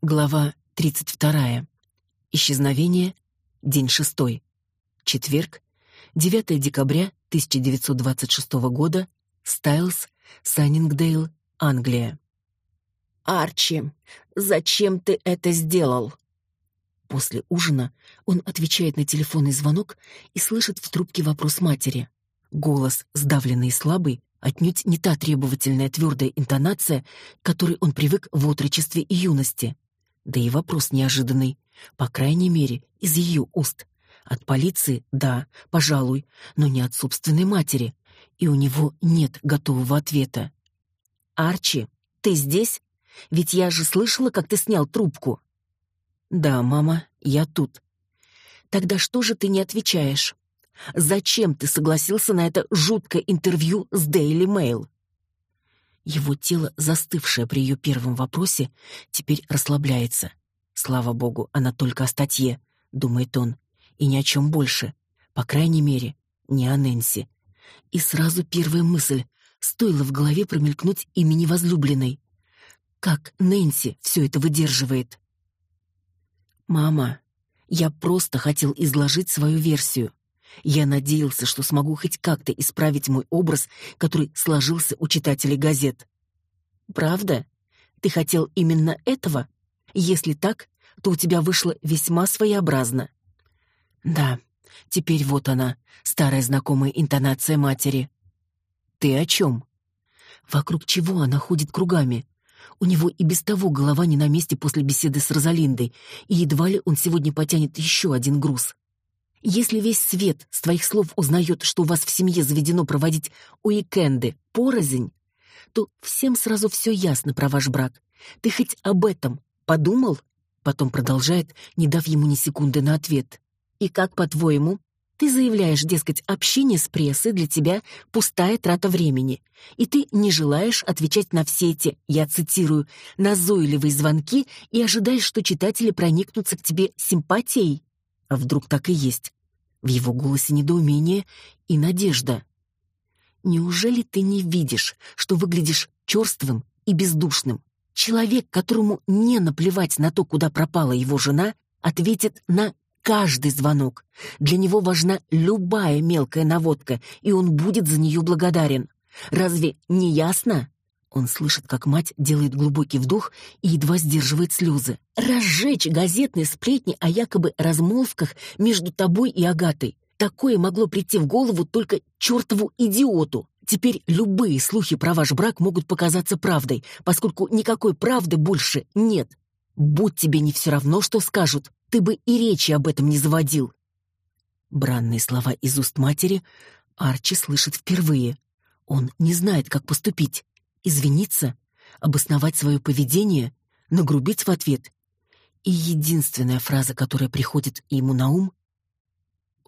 Глава 32. Исчезновение. День шестой. Четверг. 9 декабря 1926 года. Стайлс, Саннингдейл, Англия. Арчи, зачем ты это сделал? После ужина он отвечает на телефонный звонок и слышит в трубке вопрос матери. Голос, сдавленный и слабый, отнюдь не та требовательная твердая интонация, к которой он привык в отрочестве и юности. Да и вопрос неожиданный, по крайней мере, из ее уст. От полиции, да, пожалуй, но не от собственной матери. И у него нет готового ответа. «Арчи, ты здесь? Ведь я же слышала, как ты снял трубку». «Да, мама, я тут». «Тогда что же ты не отвечаешь? Зачем ты согласился на это жуткое интервью с Daily Mail?» Его тело, застывшее при ее первом вопросе, теперь расслабляется. Слава богу, она только о статье, думает он, и ни о чем больше. По крайней мере, не о Нэнси. И сразу первая мысль стоило в голове промелькнуть имени возлюбленной. Как Нэнси все это выдерживает? «Мама, я просто хотел изложить свою версию. Я надеялся, что смогу хоть как-то исправить мой образ, который сложился у читателей газет». «Правда? Ты хотел именно этого? Если так, то у тебя вышло весьма своеобразно». «Да, теперь вот она, старая знакомая интонация матери». «Ты о чем?» Вокруг чего она ходит кругами? У него и без того голова не на месте после беседы с Розалиндой, и едва ли он сегодня потянет еще один груз. Если весь свет с твоих слов узнает, что у вас в семье заведено проводить уикенды порознь, то всем сразу все ясно про ваш брак. Ты хоть об этом подумал? Потом продолжает, не дав ему ни секунды на ответ. И как, по-твоему, ты заявляешь, дескать, общение с прессой для тебя пустая трата времени, и ты не желаешь отвечать на все эти, я цитирую, назойливые звонки и ожидаешь, что читатели проникнутся к тебе симпатией. А вдруг так и есть? В его голосе недоумение и надежда. Неужели ты не видишь, что выглядишь черствым и бездушным? Человек, которому не наплевать на то, куда пропала его жена, ответит на каждый звонок. Для него важна любая мелкая наводка, и он будет за нее благодарен. Разве не ясно? Он слышит, как мать делает глубокий вдох и едва сдерживает слезы. Разжечь газетные сплетни о якобы размолвках между тобой и Агатой. Такое могло прийти в голову только чертову идиоту. Теперь любые слухи про ваш брак могут показаться правдой, поскольку никакой правды больше нет. Будь тебе не все равно, что скажут, ты бы и речи об этом не заводил. Бранные слова из уст матери Арчи слышит впервые. Он не знает, как поступить. Извиниться, обосновать свое поведение, нагрубить в ответ. И единственная фраза, которая приходит ему на ум —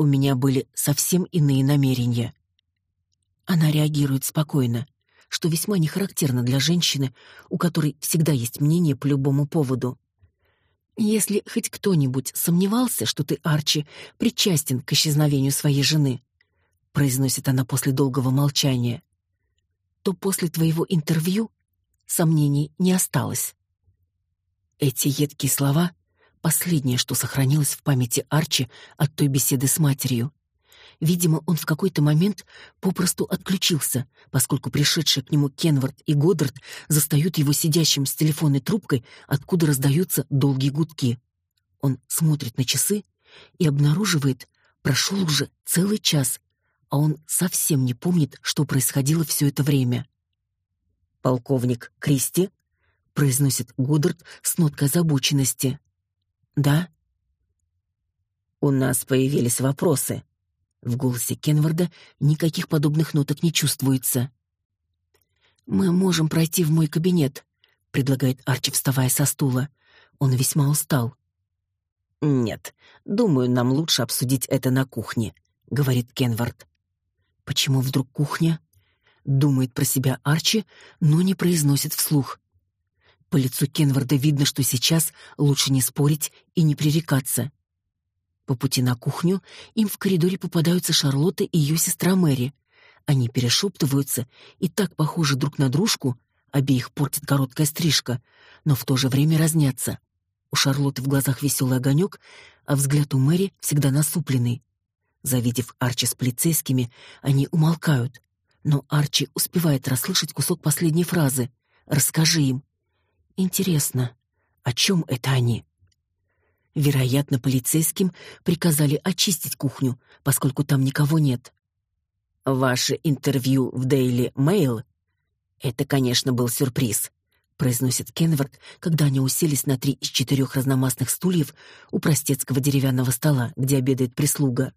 «У меня были совсем иные намерения». Она реагирует спокойно, что весьма не характерно для женщины, у которой всегда есть мнение по любому поводу. Если хоть кто-нибудь сомневался, что ты, Арчи, причастен к исчезновению своей жены, произносит она после долгого молчания, то после твоего интервью сомнений не осталось. Эти едкие слова — последнее, что сохранилось в памяти Арчи от той беседы с матерью. Видимо, он в какой-то момент попросту отключился, поскольку пришедшие к нему Кенвард и Годдард застают его сидящим с телефонной трубкой, откуда раздаются долгие гудки. Он смотрит на часы и обнаруживает, прошел уже целый час, а он совсем не помнит, что происходило все это время. «Полковник Кристи?» — произносит Годдард с ноткой озабоченности. «Да?» «У нас появились вопросы», в голосе Кенварда никаких подобных ноток не чувствуется. «Мы можем пройти в мой кабинет», — предлагает Арчи, вставая со стула. Он весьма устал. «Нет, думаю, нам лучше обсудить это на кухне», — говорит Кенвард. «Почему вдруг кухня?» — думает про себя Арчи, но не произносит вслух. По лицу Кенварда видно, что сейчас лучше не спорить и не пререкаться. По пути на кухню им в коридоре попадаются Шарлотта и ее сестра Мэри. Они перешептываются и так похожи друг на дружку, обеих портит короткая стрижка, но в то же время разнятся. У Шарлотты в глазах веселый огонек, а взгляд у Мэри всегда насупленный. Завидев Арчи с полицейскими, они умолкают. Но Арчи успевает расслышать кусок последней фразы. «Расскажи им». Интересно, о чем это они? Вероятно, полицейским приказали очистить кухню, поскольку там никого нет. Ваше интервью в Daily Mail это, конечно, был сюрприз, произносит Кенвард, когда они уселись на три из четырех разномастных стульев у простецкого деревянного стола, где обедает прислуга.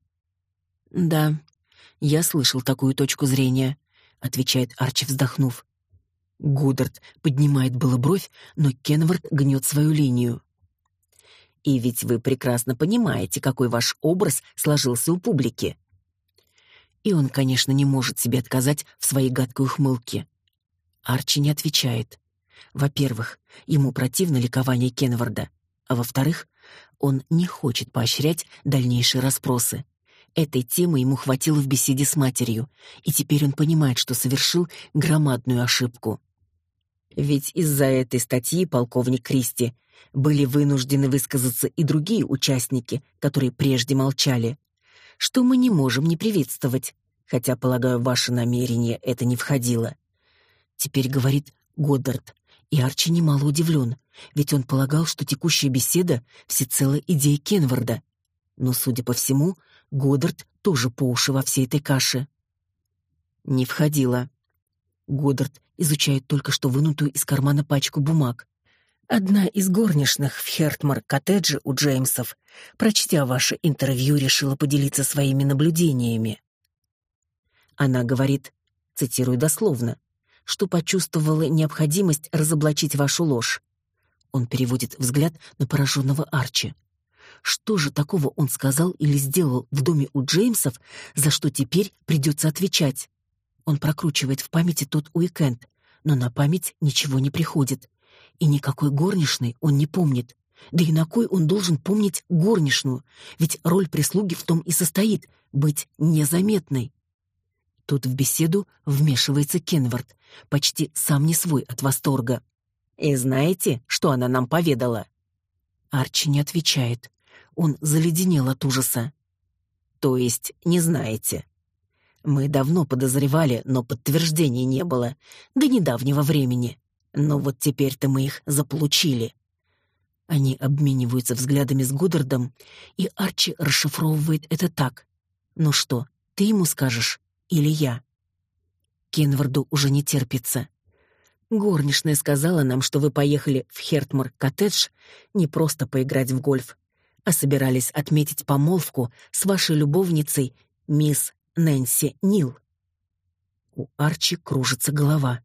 Да, я слышал такую точку зрения, отвечает Арчи, вздохнув. Гудард поднимает было бровь, но Кенвард гнет свою линию. И ведь вы прекрасно понимаете, какой ваш образ сложился у публики. И он, конечно, не может себе отказать в своей гадкой ухмылке. Арчи не отвечает. Во-первых, ему противно ликование Кенварда, а во-вторых, он не хочет поощрять дальнейшие расспросы. Этой темы ему хватило в беседе с матерью, и теперь он понимает, что совершил громадную ошибку. Ведь из-за этой статьи полковник Кристи были вынуждены высказаться и другие участники, которые прежде молчали, что мы не можем не приветствовать, хотя, полагаю, ваше намерение это не входило. Теперь говорит Годдард, и Арчи немало удивлен, ведь он полагал, что текущая беседа всецело идея Кенварда. Но, судя по всему, Годдард тоже по уши во всей этой каше. Не входило. Годдард изучает только что вынутую из кармана пачку бумаг. Одна из горничных в Хертмар-коттедже у Джеймсов, прочтя ваше интервью, решила поделиться своими наблюдениями. Она говорит, цитирую дословно, что почувствовала необходимость разоблачить вашу ложь. Он переводит взгляд на пораженного Арчи. Что же такого он сказал или сделал в доме у Джеймсов, за что теперь придется отвечать? Он прокручивает в памяти тот уикенд, но на память ничего не приходит. И никакой горничной он не помнит. Да и на кой он должен помнить горничную? Ведь роль прислуги в том и состоит — быть незаметной. Тут в беседу вмешивается Кенвард, почти сам не свой от восторга. «И знаете, что она нам поведала?» Арчи не отвечает. Он заледенел от ужаса. «То есть не знаете?» Мы давно подозревали, но подтверждений не было. До недавнего времени. Но вот теперь-то мы их заполучили. Они обмениваются взглядами с Гуддардом, и Арчи расшифровывает это так. «Ну что, ты ему скажешь?» или я. Кенварду уже не терпится. Горничная сказала нам, что вы поехали в Хертмор-коттедж не просто поиграть в гольф, а собирались отметить помолвку с вашей любовницей, мисс Нэнси Нил. У Арчи кружится голова.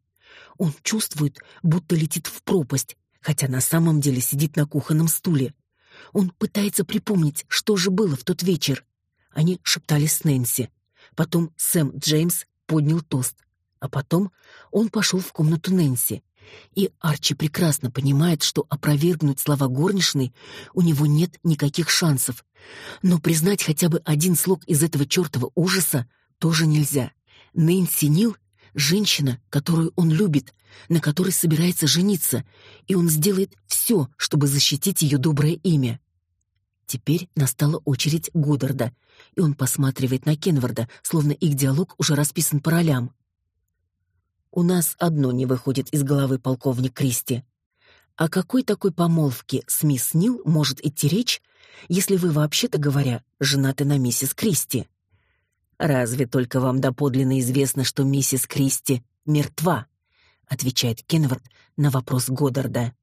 Он чувствует, будто летит в пропасть, хотя на самом деле сидит на кухонном стуле. Он пытается припомнить, что же было в тот вечер. Они шептались с Нэнси. Потом Сэм Джеймс поднял тост, а потом он пошел в комнату Нэнси. И Арчи прекрасно понимает, что опровергнуть слова горничной у него нет никаких шансов. Но признать хотя бы один слог из этого чертова ужаса тоже нельзя. Нэнси Нил — женщина, которую он любит, на которой собирается жениться, и он сделает все, чтобы защитить ее доброе имя. Теперь настала очередь Годдарда, и он посматривает на Кенварда, словно их диалог уже расписан по ролям. У нас одно не выходит из головы полковник Кристи. О какой такой помолвке с мисс Нил может идти речь, если вы вообще-то говоря женаты на миссис Кристи? Разве только вам доподлинно известно, что миссис Кристи мертва? отвечает Кенвард на вопрос Годдарда.